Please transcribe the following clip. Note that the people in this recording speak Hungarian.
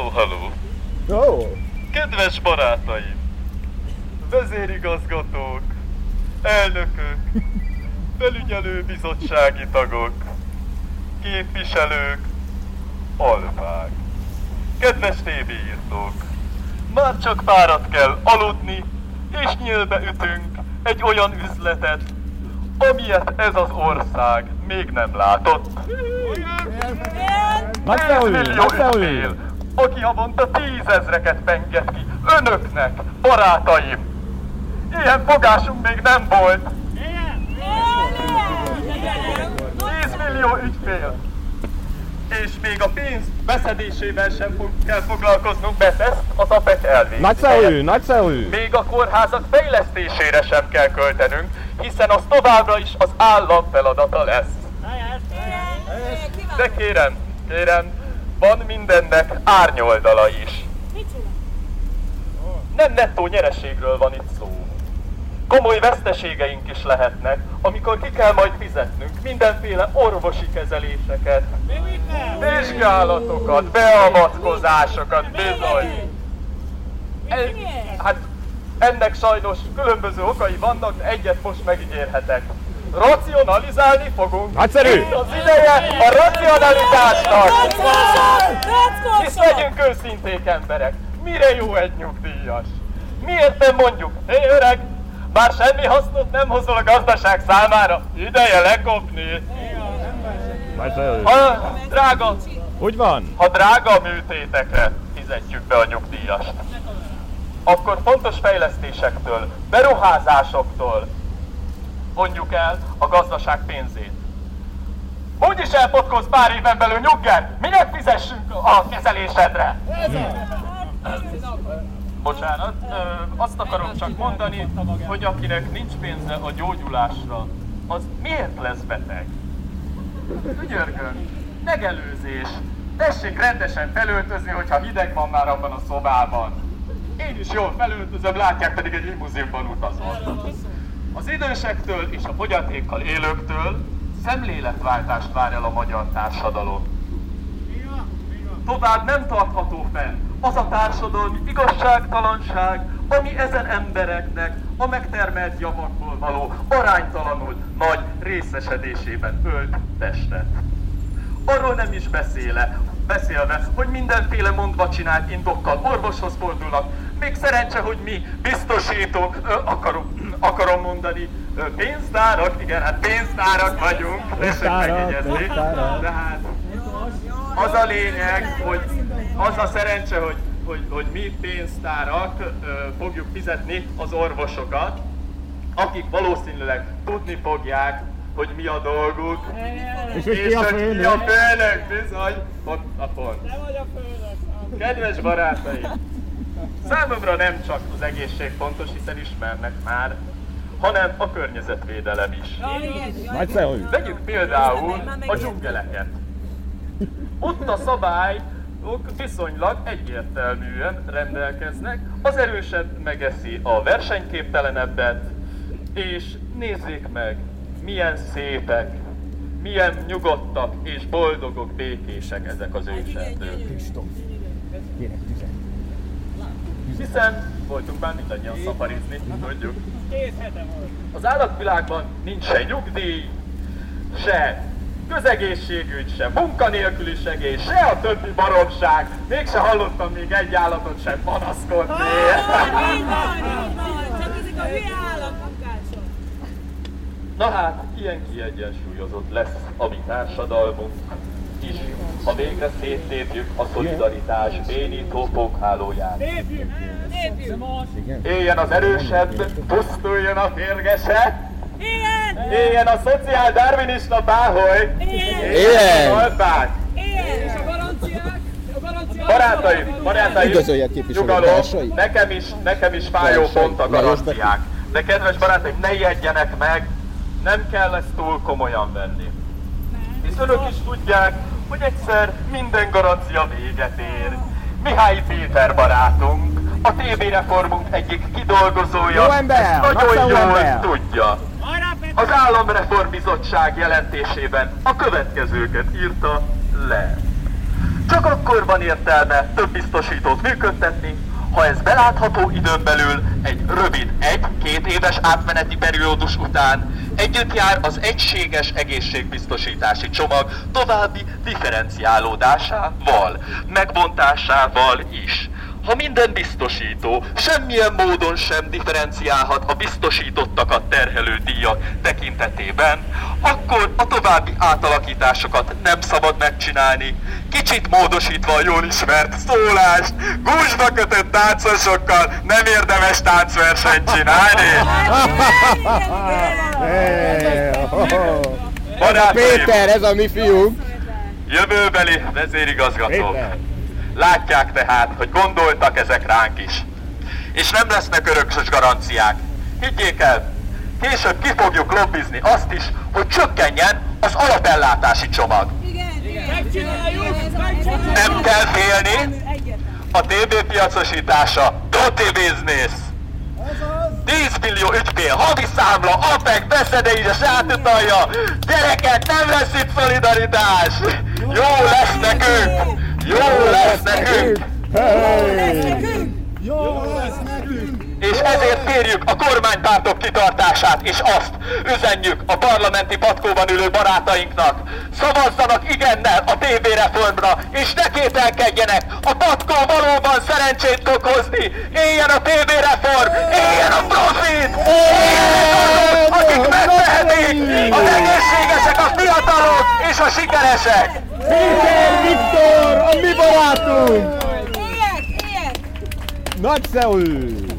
Halló, halló! Ó, Kedves barátaim! Vezérigazgatók, elnökök, felügyelő bizottsági tagok, képviselők, alfák. Kedves tévéírtók! Már csak párat kell aludni, és nyílbe ütünk egy olyan üzletet, amilyet ez az ország még nem látott. Nagyszerű, millió nagyszerű. Aki havonta tízezreket penget ki önöknek, barátaim. Ilyen fogásunk még nem volt. 10 millió ügyfél. És még a pénz beszedésével sem fog, kell foglalkoznunk, mert ezt az APEC elvégzi. Nagyszerű, nagyszerű. Még a kórházak fejlesztésére sem kell költenünk, hiszen az továbbra is az állam feladata lesz. De kérem, kérem, van mindennek árnyoldala is. Nem nettó nyereségről van itt szó. Komoly veszteségeink is lehetnek, amikor ki kell majd fizetnünk mindenféle orvosi kezeléseket, vizsgálatokat, beavatkozásokat, bizony. Ez, hát ennek sajnos különböző okai vannak, de egyet most megígérhetek. Racionalizálni fogunk. Nagyszerű. Itt az ideje a racionalitásnak. Hisz legyünk őszinték emberek. Mire jó egy nyugdíjas? Miért nem mondjuk, hé öreg, bár semmi hasznot nem hozol a gazdaság számára, ideje lekopni. Ha drága, Úgy van. ha drága a műtétekre fizetjük be a nyugdíjast, akkor fontos fejlesztésektől, beruházásoktól vonjuk el a gazdaság pénzét. Úgyis elpotkolsz pár éven belül nyugger, minek fizessünk a kezelésedre? Bocsánat, azt akarom csak mondani, hogy akinek nincs pénze a gyógyulásra, az miért lesz beteg? Ügyörgön, megelőzés. Tessék rendesen felöltözni, hogyha hideg van már abban a szobában. Én is jól felöltözöm, látják pedig egy limuzinban utazom. Az idősektől és a fogyatékkal élőktől szemléletváltást vár el a magyar társadalom. Tovább nem tartható fenn az a társadalmi igazságtalanság, ami ezen embereknek a megtermelt javakból való aránytalanul nagy részesedésében ölt testet. Arról nem is beszéle, beszélve, hogy mindenféle mondva csinált indokkal orvoshoz fordulnak, még szerencse, hogy mi biztosítók, akarom, akarom mondani, pénztárak, igen, hát pénztárak vagyunk, tessék megjegyezni. De hát az a lényeg, hogy az a szerencse, hogy, hogy, hogy mi pénztárak fogjuk fizetni az orvosokat, akik valószínűleg tudni fogják, hogy mi a dolguk, És hogy ki a ki a főnök? főnök, bizony, ott a pont. Kedves barátaim, számomra nem csak az egészség fontos, hiszen ismernek már, hanem a környezetvédelem is. Vegyük például a dzsungeleket. Ott a szabályok viszonylag egyértelműen rendelkeznek, az erősebb megeszi a versenyképtelenebbet, és nézzék meg, milyen szépek, milyen nyugodtak és boldogok, békések ezek az őserdők. Hiszen voltunk már mindannyian szaparizni, tudjuk. Az állatvilágban nincs se nyugdíj, se közegészségügy, se munkanélküli segély, se a többi baromság. Mégse hallottam még egy állatot sem panaszkodni. Na hát, ilyen kiegyensúlyozott lesz a mi társadalmunk is, ha végre széttépjük a szolidaritás bénító pókhálóját. Éljen az erősebb, pusztuljon a férgese, éljen a szociál darwinista báholy, Éljen! a alfák. Barátaim, barátaim, Üdvözölje a képviselő nyugalom, nekem is, nekem is fájó pont a garanciák. De kedves barátaim, ne ijedjenek meg, nem kell ezt túl komolyan venni. Hisz önök is tudják, hogy egyszer minden garancia véget ér. Mihály Péter barátunk, a TV reformunk egyik kidolgozója, Jó ember, ezt nagyon jól ember. tudja. Az Államreform Bizottság jelentésében a következőket írta le. Csak akkor van értelme több biztosítót működtetni, ha ez belátható időn belül egy rövid, egy-két éves átmeneti periódus után együtt jár az egységes egészségbiztosítási csomag további differenciálódásával, megbontásával is. Ha minden biztosító semmilyen módon sem differenciálhat a biztosítottakat terhelő díjak tekintetében, akkor a további átalakításokat nem szabad megcsinálni. Kicsit módosítva a jól ismert szólást, gúzsba kötött táncosokkal nem érdemes táncversenyt csinálni. Barátaim, Péter, ez a mi fiúnk. jövőbeli vezérigazgatók. Péter. Látják tehát, hogy gondoltak ezek ránk is. És nem lesznek örökös garanciák. Higgyék el, később ki fogjuk lobbizni azt is, hogy csökkenjen az alapellátási csomag. Nem kell félni, a TV piacosítása, TV business. 10 millió ügyfél, havi számla, APEC, beszedélyes átutalja. Gyerekek, nem lesz itt szolidaritás. Jó lesz nekünk. Jó lesz nekünk. Hey. És ezért kérjük a kormánypártok kitartását, és azt üzenjük a parlamenti patkóban ülő barátainknak. Szavazzanak igennel a TV reformra, és ne kételkedjenek, a patkó valóban szerencsét fog hozni. Éljen a TV reform, éljen a profit, éljenek azok, akik megtehetik, az egészségesek, a fiatalok és a sikeresek. Péter Viktor, a mi barátunk! Éljek, éljek! Nagyszerű!